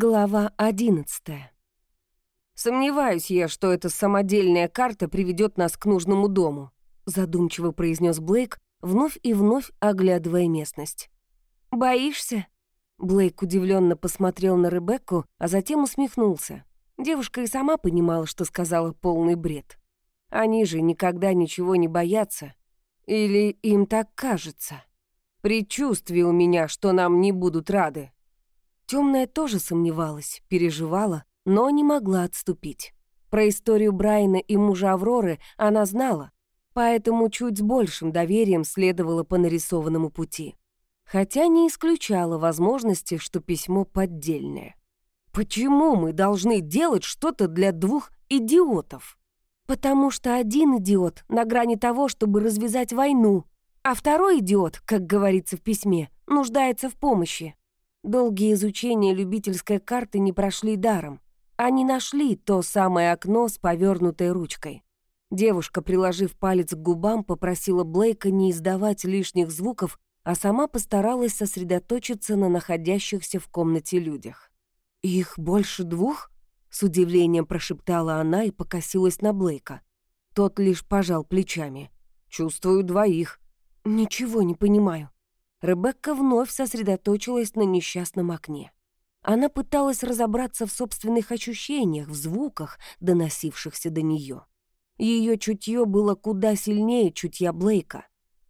Глава 11 «Сомневаюсь я, что эта самодельная карта приведет нас к нужному дому», задумчиво произнес Блейк, вновь и вновь оглядывая местность. «Боишься?» Блейк удивленно посмотрел на Ребекку, а затем усмехнулся. Девушка и сама понимала, что сказала полный бред. Они же никогда ничего не боятся. Или им так кажется. Предчувствие у меня, что нам не будут рады. Темная тоже сомневалась, переживала, но не могла отступить. Про историю Брайана и мужа Авроры она знала, поэтому чуть с большим доверием следовала по нарисованному пути. Хотя не исключала возможности, что письмо поддельное. Почему мы должны делать что-то для двух идиотов? Потому что один идиот на грани того, чтобы развязать войну, а второй идиот, как говорится в письме, нуждается в помощи. Долгие изучения любительской карты не прошли даром. Они нашли то самое окно с повернутой ручкой. Девушка, приложив палец к губам, попросила Блейка не издавать лишних звуков, а сама постаралась сосредоточиться на находящихся в комнате людях. «Их больше двух?» — с удивлением прошептала она и покосилась на Блейка. Тот лишь пожал плечами. «Чувствую двоих». «Ничего не понимаю». Ребекка вновь сосредоточилась на несчастном окне. Она пыталась разобраться в собственных ощущениях, в звуках, доносившихся до нее. Ее чутье было куда сильнее чутья Блейка,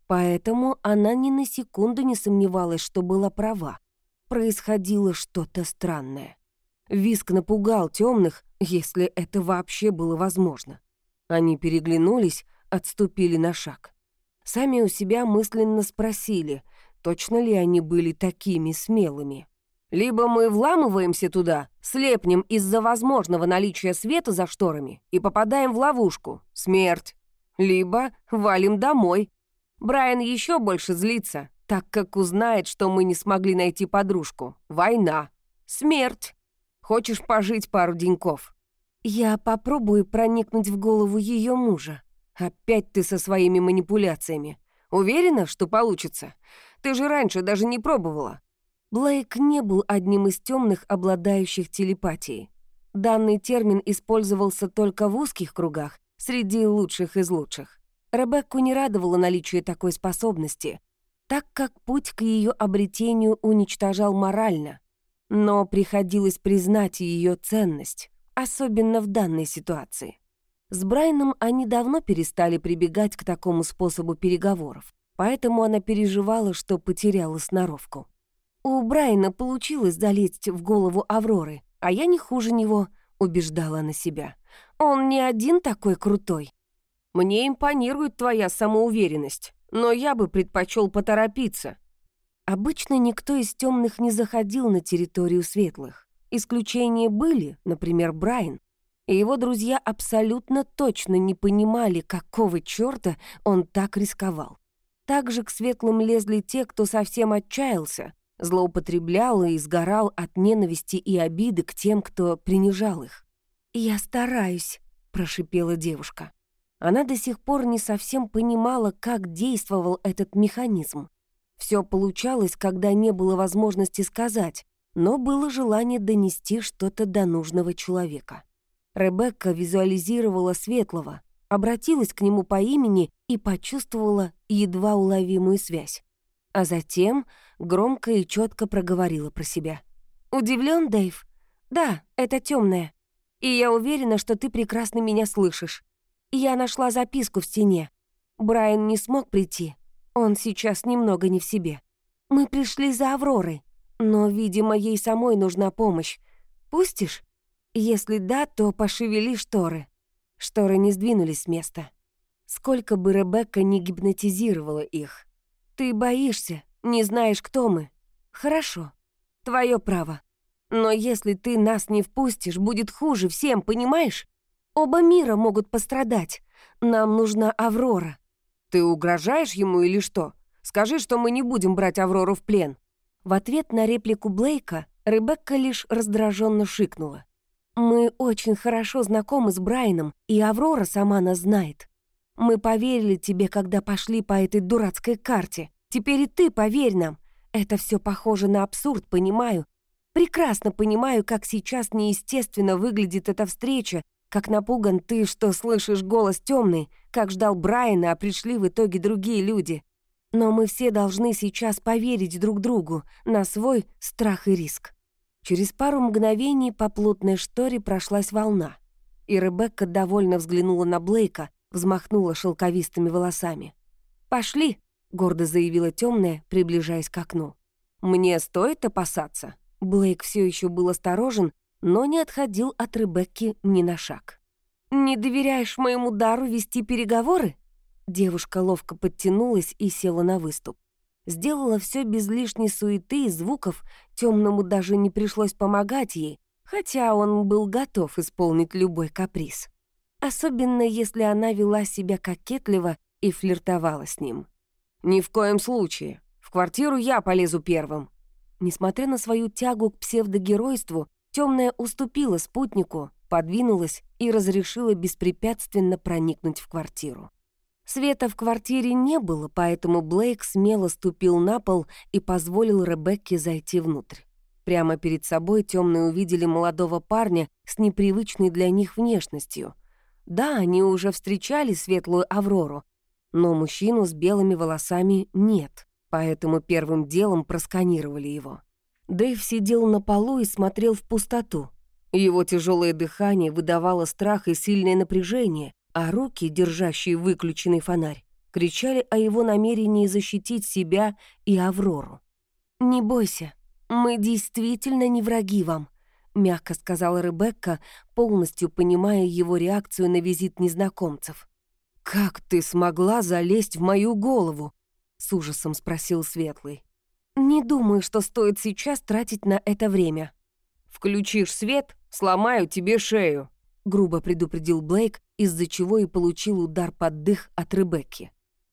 поэтому она ни на секунду не сомневалась, что была права. Происходило что-то странное. Виск напугал темных, если это вообще было возможно. Они переглянулись, отступили на шаг. Сами у себя мысленно спросили — Точно ли они были такими смелыми? Либо мы вламываемся туда, слепнем из-за возможного наличия света за шторами и попадаем в ловушку. Смерть. Либо валим домой. Брайан еще больше злится, так как узнает, что мы не смогли найти подружку. Война. Смерть. Хочешь пожить пару деньков? Я попробую проникнуть в голову ее мужа. Опять ты со своими манипуляциями. Уверена, что получится? Ты же раньше даже не пробовала». Блейк не был одним из темных, обладающих телепатией. Данный термин использовался только в узких кругах, среди лучших из лучших. Ребекку не радовало наличие такой способности, так как путь к ее обретению уничтожал морально. Но приходилось признать ее ценность, особенно в данной ситуации. С Брайаном они давно перестали прибегать к такому способу переговоров поэтому она переживала, что потеряла сноровку. «У Брайана получилось залезть в голову Авроры, а я не хуже него», — убеждала она себя. «Он не один такой крутой». «Мне импонирует твоя самоуверенность, но я бы предпочел поторопиться». Обычно никто из темных не заходил на территорию светлых. Исключения были, например, Брайан, и его друзья абсолютно точно не понимали, какого чёрта он так рисковал. Также к светлым лезли те, кто совсем отчаялся, злоупотреблял и сгорал от ненависти и обиды к тем, кто принижал их. «Я стараюсь», — прошипела девушка. Она до сих пор не совсем понимала, как действовал этот механизм. Все получалось, когда не было возможности сказать, но было желание донести что-то до нужного человека. Ребекка визуализировала светлого, обратилась к нему по имени и почувствовала едва уловимую связь. А затем громко и четко проговорила про себя. «Удивлен, Дэйв? Да, это темная. И я уверена, что ты прекрасно меня слышишь. Я нашла записку в стене. Брайан не смог прийти. Он сейчас немного не в себе. Мы пришли за Авророй, но, видимо, ей самой нужна помощь. Пустишь? Если да, то пошевели шторы». Шторы не сдвинулись с места. Сколько бы Ребекка не гипнотизировала их. Ты боишься, не знаешь, кто мы. Хорошо, твое право. Но если ты нас не впустишь, будет хуже всем, понимаешь? Оба мира могут пострадать. Нам нужна Аврора. Ты угрожаешь ему или что? Скажи, что мы не будем брать Аврору в плен. В ответ на реплику Блейка Ребекка лишь раздраженно шикнула. Мы очень хорошо знакомы с Брайаном, и Аврора сама нас знает. Мы поверили тебе, когда пошли по этой дурацкой карте. Теперь и ты поверь нам. Это все похоже на абсурд, понимаю. Прекрасно понимаю, как сейчас неестественно выглядит эта встреча, как напуган ты, что слышишь голос темный, как ждал Брайана, а пришли в итоге другие люди. Но мы все должны сейчас поверить друг другу на свой страх и риск. Через пару мгновений по плотной шторе прошлась волна, и Ребекка довольно взглянула на Блейка, взмахнула шелковистыми волосами. «Пошли!» — гордо заявила темная, приближаясь к окну. «Мне стоит опасаться?» Блейк все еще был осторожен, но не отходил от Ребекки ни на шаг. «Не доверяешь моему дару вести переговоры?» Девушка ловко подтянулась и села на выступ. Сделала все без лишней суеты и звуков, темному даже не пришлось помогать ей, хотя он был готов исполнить любой каприз. Особенно если она вела себя кокетливо и флиртовала с ним. «Ни в коем случае. В квартиру я полезу первым». Несмотря на свою тягу к псевдогеройству, темная уступила спутнику, подвинулась и разрешила беспрепятственно проникнуть в квартиру. Света в квартире не было, поэтому Блейк смело ступил на пол и позволил Ребекке зайти внутрь. Прямо перед собой темные увидели молодого парня с непривычной для них внешностью. Да, они уже встречали светлую Аврору, но мужчину с белыми волосами нет, поэтому первым делом просканировали его. Дэйв сидел на полу и смотрел в пустоту. Его тяжелое дыхание выдавало страх и сильное напряжение, а руки, держащие выключенный фонарь, кричали о его намерении защитить себя и Аврору. «Не бойся, мы действительно не враги вам», — мягко сказала Ребекка, полностью понимая его реакцию на визит незнакомцев. «Как ты смогла залезть в мою голову?» — с ужасом спросил Светлый. «Не думаю, что стоит сейчас тратить на это время». «Включишь свет, сломаю тебе шею», — грубо предупредил Блейк, из-за чего и получил удар под дых от Ребекки.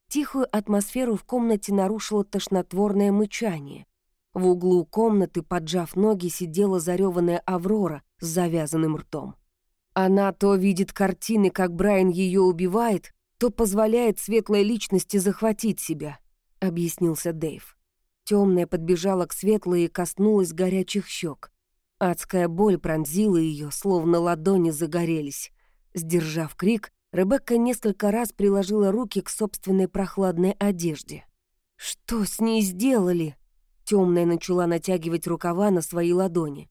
Тихую атмосферу в комнате нарушило тошнотворное мычание. В углу комнаты, поджав ноги, сидела зареванная Аврора с завязанным ртом. Она то видит картины, как Брайан ее убивает, то позволяет светлой личности захватить себя», — объяснился Дэйв. Темная подбежала к светлой и коснулась горячих щек. Адская боль пронзила ее, словно ладони загорелись. Сдержав крик, Ребекка несколько раз приложила руки к собственной прохладной одежде. «Что с ней сделали?» Темная начала натягивать рукава на свои ладони.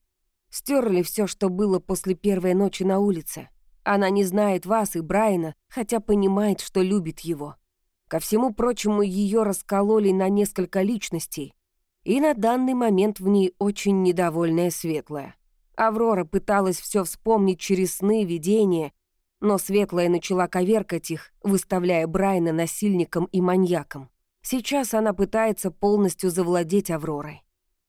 Стерли все, что было после первой ночи на улице. Она не знает вас и Брайана, хотя понимает, что любит его. Ко всему прочему, ее раскололи на несколько личностей, и на данный момент в ней очень недовольная светлая. Аврора пыталась все вспомнить через сны, видения, но светлая начала коверкать их, выставляя Брайана насильником и маньяком. Сейчас она пытается полностью завладеть Авророй.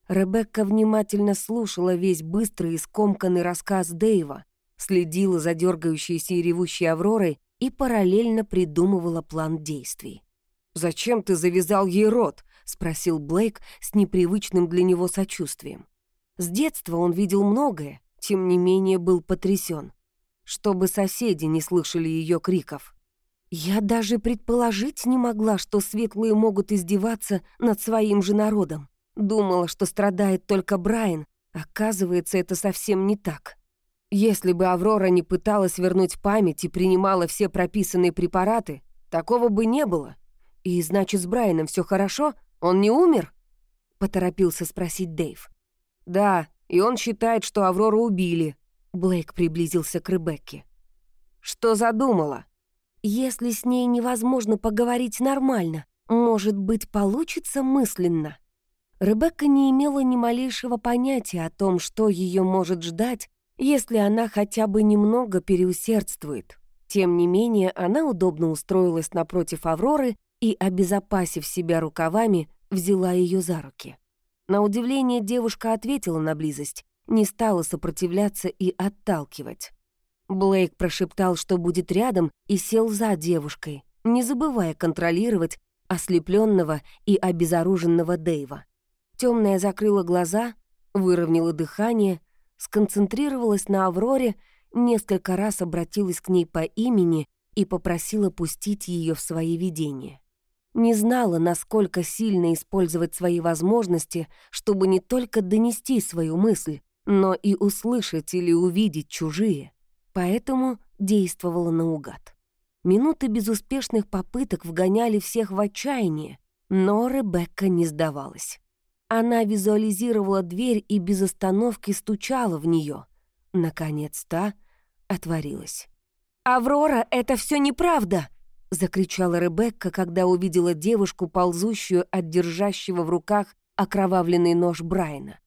Ребекка внимательно слушала весь быстрый и скомканный рассказ Дэйва, следила за дергающейся и ревущей Авророй и параллельно придумывала план действий. «Зачем ты завязал ей рот?» — спросил Блейк с непривычным для него сочувствием. С детства он видел многое, тем не менее был потрясен. Чтобы соседи не слышали ее криков. «Я даже предположить не могла, что светлые могут издеваться над своим же народом. Думала, что страдает только Брайан. Оказывается, это совсем не так». Если бы Аврора не пыталась вернуть память и принимала все прописанные препараты, такого бы не было. И значит, с Брайаном все хорошо? Он не умер? Поторопился спросить Дэйв. Да, и он считает, что Аврору убили. Блейк приблизился к Ребекке. Что задумала? Если с ней невозможно поговорить нормально, может быть, получится мысленно. Ребекка не имела ни малейшего понятия о том, что ее может ждать, если она хотя бы немного переусердствует. Тем не менее, она удобно устроилась напротив Авроры и, обезопасив себя рукавами, взяла ее за руки. На удивление девушка ответила на близость, не стала сопротивляться и отталкивать. Блейк прошептал, что будет рядом, и сел за девушкой, не забывая контролировать ослепленного и обезоруженного Дэйва. Темная закрыла глаза, выровняла дыхание сконцентрировалась на Авроре, несколько раз обратилась к ней по имени и попросила пустить ее в свои видения. Не знала, насколько сильно использовать свои возможности, чтобы не только донести свою мысль, но и услышать или увидеть чужие. Поэтому действовала наугад. Минуты безуспешных попыток вгоняли всех в отчаяние, но Ребекка не сдавалась. Она визуализировала дверь и без остановки стучала в нее. Наконец та отворилась. «Аврора, это все неправда!» — закричала Ребекка, когда увидела девушку, ползущую от держащего в руках окровавленный нож Брайна.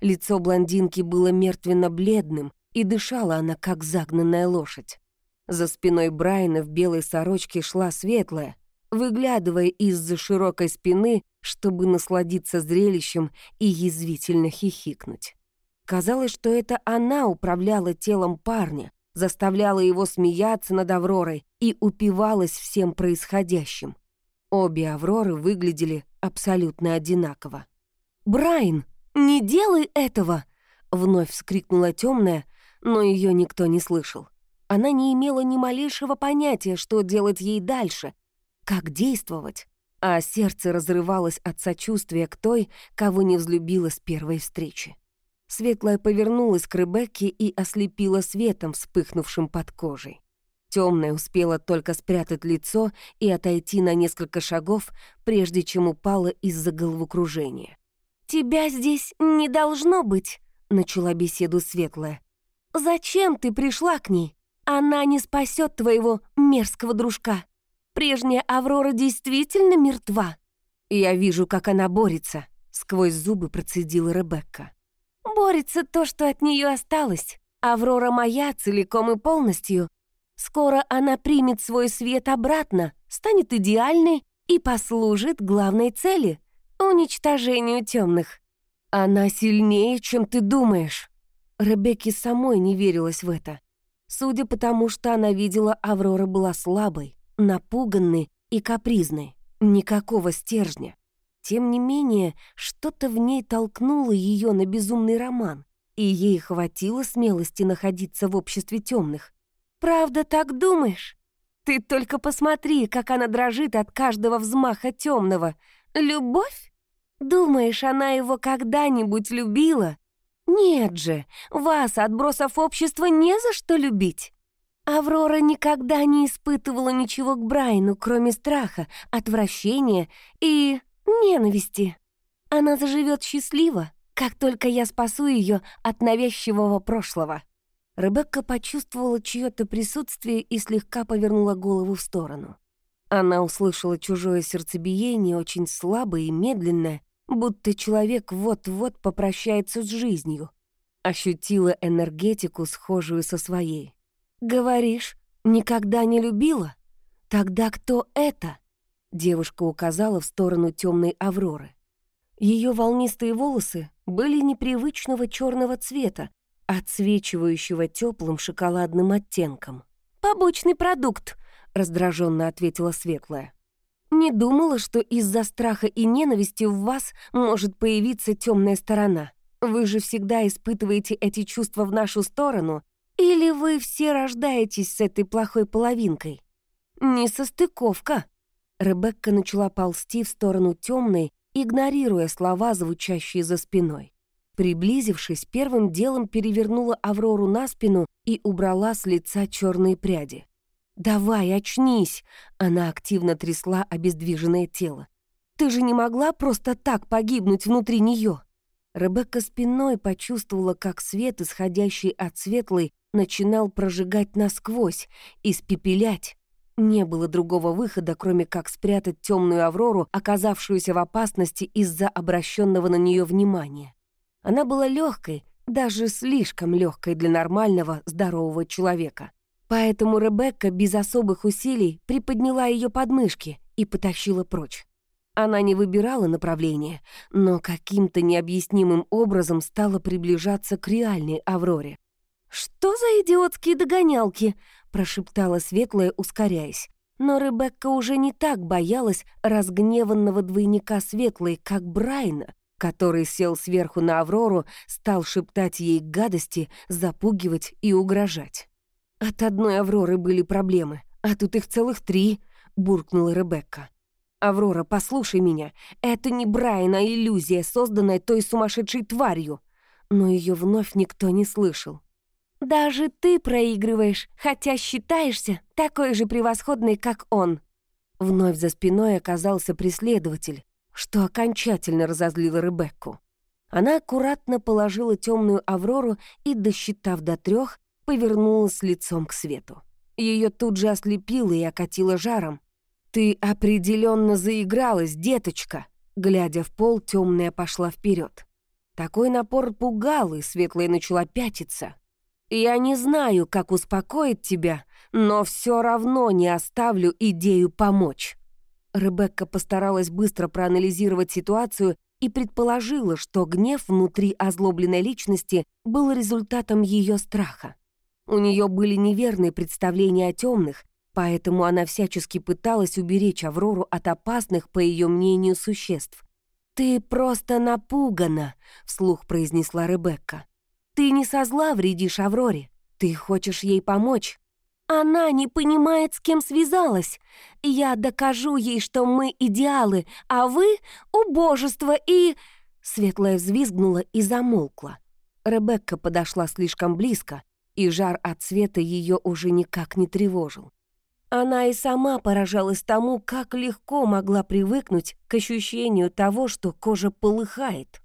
Лицо блондинки было мертвенно-бледным, и дышала она, как загнанная лошадь. За спиной Брайна в белой сорочке шла светлая, выглядывая из-за широкой спины, чтобы насладиться зрелищем и язвительно хихикнуть. Казалось, что это она управляла телом парня, заставляла его смеяться над Авророй и упивалась всем происходящим. Обе Авроры выглядели абсолютно одинаково. «Брайан, не делай этого!» — вновь вскрикнула темная, но ее никто не слышал. Она не имела ни малейшего понятия, что делать ей дальше, как действовать, а сердце разрывалось от сочувствия к той, кого не взлюбила с первой встречи. Светлая повернулась к Ребекке и ослепила светом, вспыхнувшим под кожей. Темная успела только спрятать лицо и отойти на несколько шагов, прежде чем упала из-за головокружения. «Тебя здесь не должно быть», — начала беседу Светлая. «Зачем ты пришла к ней? Она не спасет твоего мерзкого дружка. Прежняя Аврора действительно мертва. Я вижу, как она борется, сквозь зубы процедила Ребекка. Борется то, что от нее осталось. Аврора моя целиком и полностью. Скоро она примет свой свет обратно, станет идеальной и послужит главной цели — уничтожению темных. Она сильнее, чем ты думаешь. Ребекке самой не верилось в это. Судя по тому, что она видела, Аврора была слабой, напуганной и капризной. Никакого стержня. Тем не менее, что-то в ней толкнуло ее на безумный роман, и ей хватило смелости находиться в обществе темных. «Правда так думаешь? Ты только посмотри, как она дрожит от каждого взмаха темного. Любовь? Думаешь, она его когда-нибудь любила? Нет же, вас, отбросов общества, не за что любить. Аврора никогда не испытывала ничего к Брайну, кроме страха, отвращения и ненависти. Она заживет счастливо, как только я спасу ее от навязчивого прошлого. Ребекка почувствовала чье-то присутствие и слегка повернула голову в сторону. Она услышала чужое сердцебиение, очень слабое и медленное, будто человек вот-вот попрощается с жизнью. Ощутила энергетику, схожую со своей. «Говоришь, никогда не любила? Тогда кто это?» Девушка указала в сторону темной Авроры. Ее волнистые волосы были непривычного черного цвета, отсвечивающего теплым шоколадным оттенком. «Побочный продукт», — раздраженно ответила Светлая. Не думала, что из-за страха и ненависти в вас может появиться темная сторона. Вы же всегда испытываете эти чувства в нашу сторону, или вы все рождаетесь с этой плохой половинкой? Несостыковка. Ребекка начала ползти в сторону темной, игнорируя слова, звучащие за спиной. Приблизившись, первым делом перевернула Аврору на спину и убрала с лица черные пряди. «Давай, очнись!» Она активно трясла обездвиженное тело. «Ты же не могла просто так погибнуть внутри нее!» Ребекка спиной почувствовала, как свет, исходящий от светлой, начинал прожигать насквозь, испепелять. Не было другого выхода, кроме как спрятать темную Аврору, оказавшуюся в опасности из-за обращенного на нее внимания. Она была легкой, даже слишком легкой для нормального, здорового человека. Поэтому Ребекка без особых усилий приподняла ее подмышки и потащила прочь. Она не выбирала направление, но каким-то необъяснимым образом стала приближаться к реальной Авроре. «Что за идиотские догонялки?» — прошептала Светлая, ускоряясь. Но Ребекка уже не так боялась разгневанного двойника Светлой, как Брайна, который сел сверху на Аврору, стал шептать ей гадости, запугивать и угрожать. «От одной Авроры были проблемы, а тут их целых три», — буркнула Ребекка. «Аврора, послушай меня. Это не Брайан, а иллюзия, созданная той сумасшедшей тварью». Но ее вновь никто не слышал. «Даже ты проигрываешь, хотя считаешься такой же превосходной, как он». Вновь за спиной оказался преследователь, что окончательно разозлило Ребекку. Она аккуратно положила темную Аврору и, досчитав до трех, повернулась лицом к свету. Ее тут же ослепило и окатило жаром. «Ты определенно заигралась, деточка!» Глядя в пол, темная пошла вперед. Такой напор пугал, и светлая начала пятиться. «Я не знаю, как успокоить тебя, но все равно не оставлю идею помочь». Ребекка постаралась быстро проанализировать ситуацию и предположила, что гнев внутри озлобленной личности был результатом ее страха. У нее были неверные представления о темных, поэтому она всячески пыталась уберечь Аврору от опасных, по ее мнению, существ. «Ты просто напугана», — вслух произнесла Ребекка. «Ты не со зла вредишь Авроре. Ты хочешь ей помочь. Она не понимает, с кем связалась. Я докажу ей, что мы идеалы, а вы — убожество и...» Светлая взвизгнула и замолкла. Ребекка подошла слишком близко, и жар от света ее уже никак не тревожил. Она и сама поражалась тому, как легко могла привыкнуть к ощущению того, что кожа полыхает.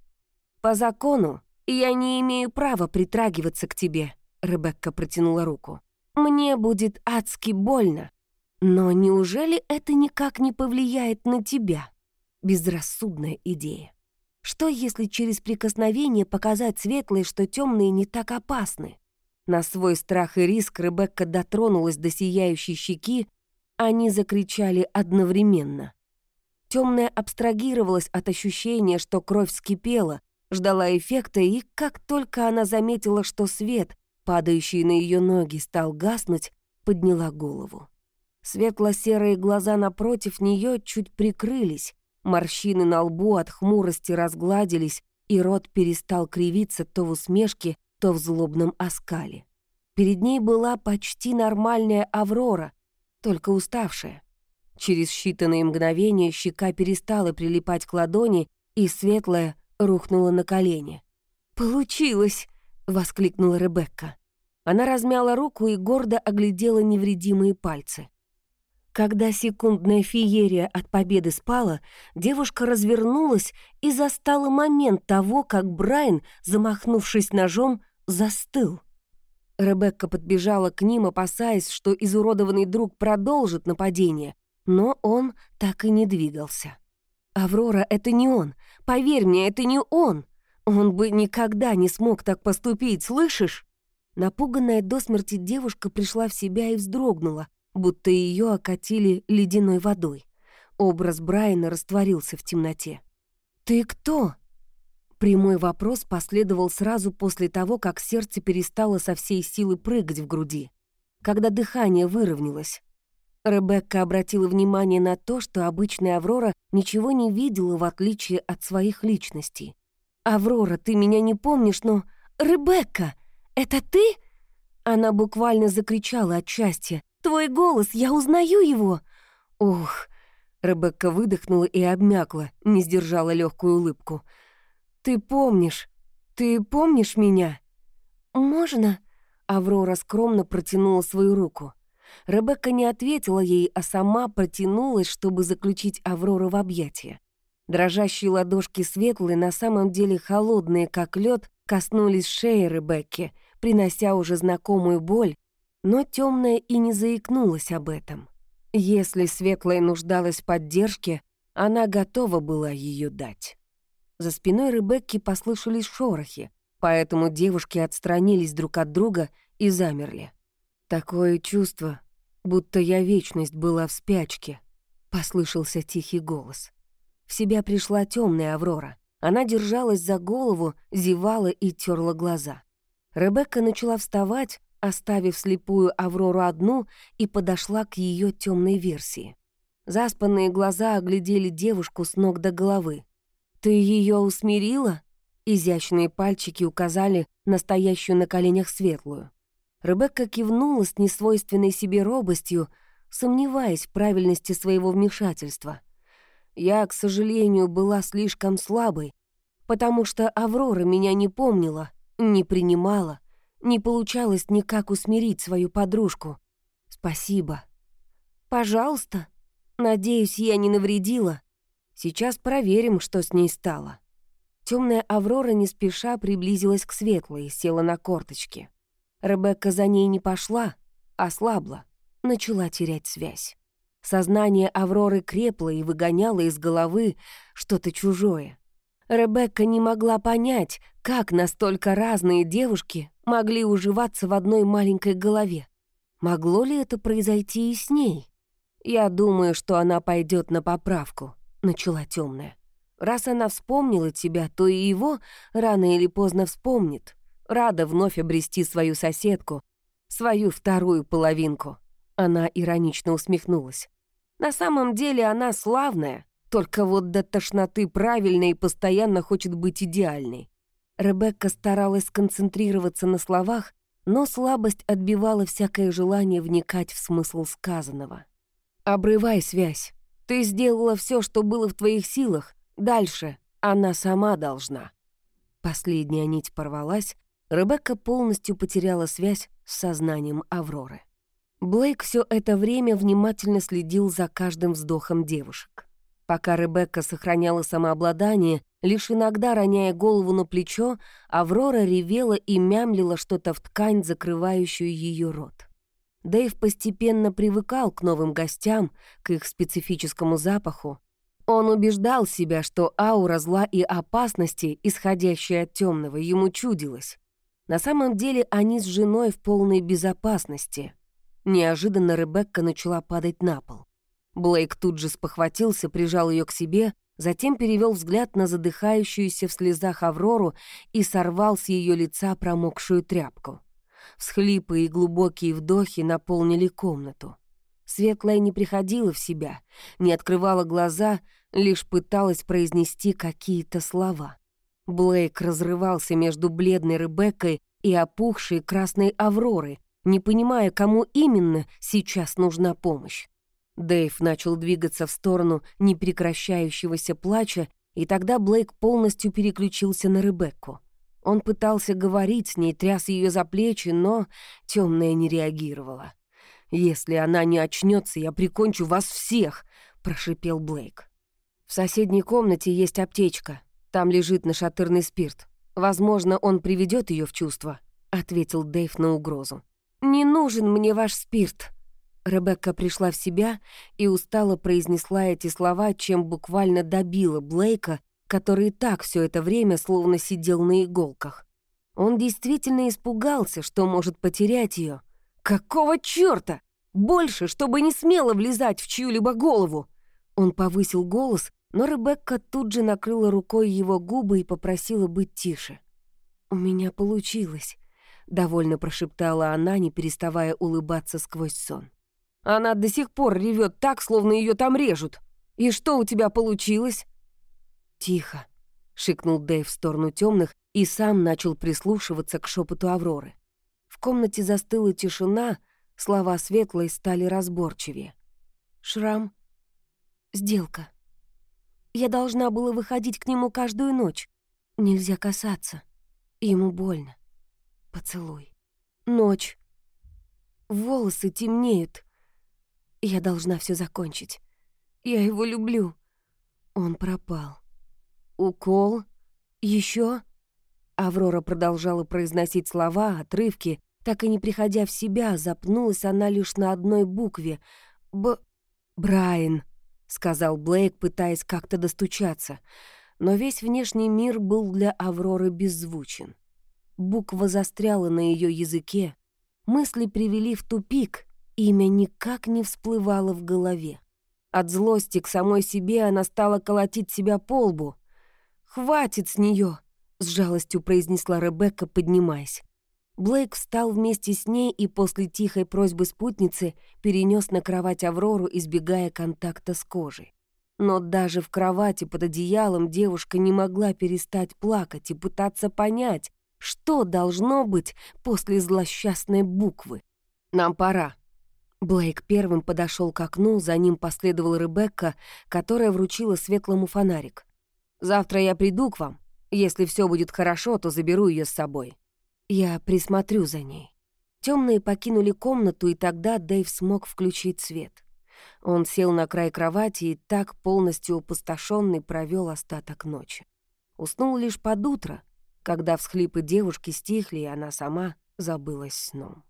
«По закону я не имею права притрагиваться к тебе», — Ребекка протянула руку. Мне будет адски больно. Но неужели это никак не повлияет на тебя? Безрассудная идея. Что, если через прикосновение показать светлые, что темные не так опасны? На свой страх и риск Ребекка дотронулась до сияющей щеки, они закричали одновременно. Темная абстрагировалась от ощущения, что кровь вскипела, ждала эффекта, и как только она заметила, что свет, падающий на ее ноги, стал гаснуть, подняла голову. Светло-серые глаза напротив нее чуть прикрылись, морщины на лбу от хмурости разгладились, и рот перестал кривиться то в усмешке, то в злобном оскале. Перед ней была почти нормальная Аврора, только уставшая. Через считанные мгновения щека перестала прилипать к ладони, и светлая рухнула на колени. «Получилось!» — воскликнула Ребекка. Она размяла руку и гордо оглядела невредимые пальцы. Когда секундная феерия от победы спала, девушка развернулась и застала момент того, как Брайан, замахнувшись ножом, застыл. Ребекка подбежала к ним, опасаясь, что изуродованный друг продолжит нападение, но он так и не двигался. «Аврора, это не он. Поверь мне, это не он. Он бы никогда не смог так поступить, слышишь?» Напуганная до смерти девушка пришла в себя и вздрогнула, будто ее окатили ледяной водой. Образ Брайана растворился в темноте. «Ты кто?» Прямой вопрос последовал сразу после того, как сердце перестало со всей силы прыгать в груди. Когда дыхание выровнялось. Ребекка обратила внимание на то, что обычная Аврора ничего не видела, в отличие от своих личностей. «Аврора, ты меня не помнишь, но... Ребекка! Это ты?» Она буквально закричала от счастья. «Твой голос, я узнаю его!» «Ух!» Ребекка выдохнула и обмякла, не сдержала легкую улыбку. «Ты помнишь? Ты помнишь меня?» «Можно?» Аврора скромно протянула свою руку. Ребекка не ответила ей, а сама протянулась, чтобы заключить Аврору в объятия. Дрожащие ладошки светлые, на самом деле холодные, как лед, коснулись шеи Ребекки, принося уже знакомую боль, но темная и не заикнулась об этом. Если светлая нуждалась в поддержке, она готова была ее дать. За спиной Ребекки послышались шорохи, поэтому девушки отстранились друг от друга и замерли. Такое чувство, будто я вечность была в спячке, послышался тихий голос. В себя пришла темная Аврора. Она держалась за голову, зевала и терла глаза. Ребекка начала вставать, оставив слепую Аврору одну, и подошла к ее темной версии. Заспанные глаза оглядели девушку с ног до головы. «Ты ее усмирила?» Изящные пальчики указали настоящую на коленях светлую. Ребекка кивнула с несвойственной себе робостью, сомневаясь в правильности своего вмешательства — Я, к сожалению, была слишком слабой, потому что Аврора меня не помнила, не принимала, не получалось никак усмирить свою подружку. Спасибо. Пожалуйста. Надеюсь, я не навредила. Сейчас проверим, что с ней стало. Темная Аврора не спеша приблизилась к светлой и села на корточки. Ребекка за ней не пошла, ослабла, начала терять связь. Сознание Авроры крепло и выгоняло из головы что-то чужое. Ребекка не могла понять, как настолько разные девушки могли уживаться в одной маленькой голове. Могло ли это произойти и с ней? «Я думаю, что она пойдет на поправку», — начала темная. «Раз она вспомнила тебя, то и его рано или поздно вспомнит. Рада вновь обрести свою соседку, свою вторую половинку». Она иронично усмехнулась. «На самом деле она славная, только вот до тошноты правильная и постоянно хочет быть идеальной». Ребекка старалась сконцентрироваться на словах, но слабость отбивала всякое желание вникать в смысл сказанного. «Обрывай связь. Ты сделала все, что было в твоих силах. Дальше она сама должна». Последняя нить порвалась, Ребекка полностью потеряла связь с сознанием Авроры. Блейк все это время внимательно следил за каждым вздохом девушек. Пока Ребекка сохраняла самообладание, лишь иногда роняя голову на плечо, Аврора ревела и мямлила что-то в ткань, закрывающую ее рот. Дэйв постепенно привыкал к новым гостям, к их специфическому запаху. Он убеждал себя, что аура зла и опасности, исходящая от темного, ему чудилась. На самом деле они с женой в полной безопасности. Неожиданно Ребекка начала падать на пол. Блейк тут же спохватился, прижал ее к себе, затем перевел взгляд на задыхающуюся в слезах Аврору и сорвал с ее лица промокшую тряпку. Всхлипы и глубокие вдохи наполнили комнату. Светлая не приходила в себя, не открывала глаза, лишь пыталась произнести какие-то слова. Блейк разрывался между бледной Ребеккой и опухшей красной Авророй, не понимая, кому именно сейчас нужна помощь. Дэйв начал двигаться в сторону непрекращающегося плача, и тогда Блейк полностью переключился на Ребекку. Он пытался говорить с ней, тряс ее за плечи, но темная не реагировала. «Если она не очнется, я прикончу вас всех!» — прошипел Блейк. «В соседней комнате есть аптечка. Там лежит нашатырный спирт. Возможно, он приведет ее в чувство», — ответил Дэйв на угрозу. «Не нужен мне ваш спирт», Ребекка пришла в себя и устало произнесла эти слова, чем буквально добила Блейка, который и так все это время словно сидел на иголках. Он действительно испугался, что может потерять ее. «Какого чёрта? Больше, чтобы не смело влезать в чью-либо голову!» Он повысил голос, но Ребекка тут же накрыла рукой его губы и попросила быть тише. «У меня получилось», — довольно прошептала она, не переставая улыбаться сквозь сон. Она до сих пор ревет так, словно ее там режут. И что у тебя получилось?» «Тихо», — шикнул Дэйв в сторону темных и сам начал прислушиваться к шепоту Авроры. В комнате застыла тишина, слова светлой стали разборчивее. «Шрам. Сделка. Я должна была выходить к нему каждую ночь. Нельзя касаться. Ему больно. Поцелуй. Ночь. Волосы темнеют. Я должна все закончить. Я его люблю. Он пропал. Укол? Еще? Аврора продолжала произносить слова, отрывки, так и не приходя в себя, запнулась она лишь на одной букве. «Б... Брайан», — сказал Блейк, пытаясь как-то достучаться. Но весь внешний мир был для Авроры беззвучен. Буква застряла на ее языке. Мысли привели в тупик, Имя никак не всплывало в голове. От злости к самой себе она стала колотить себя по лбу. «Хватит с нее!» — с жалостью произнесла Ребекка, поднимаясь. Блейк встал вместе с ней и после тихой просьбы спутницы перенес на кровать Аврору, избегая контакта с кожей. Но даже в кровати под одеялом девушка не могла перестать плакать и пытаться понять, что должно быть после злосчастной буквы. «Нам пора», Блейк первым подошел к окну, за ним последовала Ребекка, которая вручила светлому фонарик. «Завтра я приду к вам. Если все будет хорошо, то заберу ее с собой. Я присмотрю за ней». Темные покинули комнату, и тогда Дэйв смог включить свет. Он сел на край кровати и так полностью опустошенный провел остаток ночи. Уснул лишь под утро, когда всхлипы девушки стихли, и она сама забылась сном.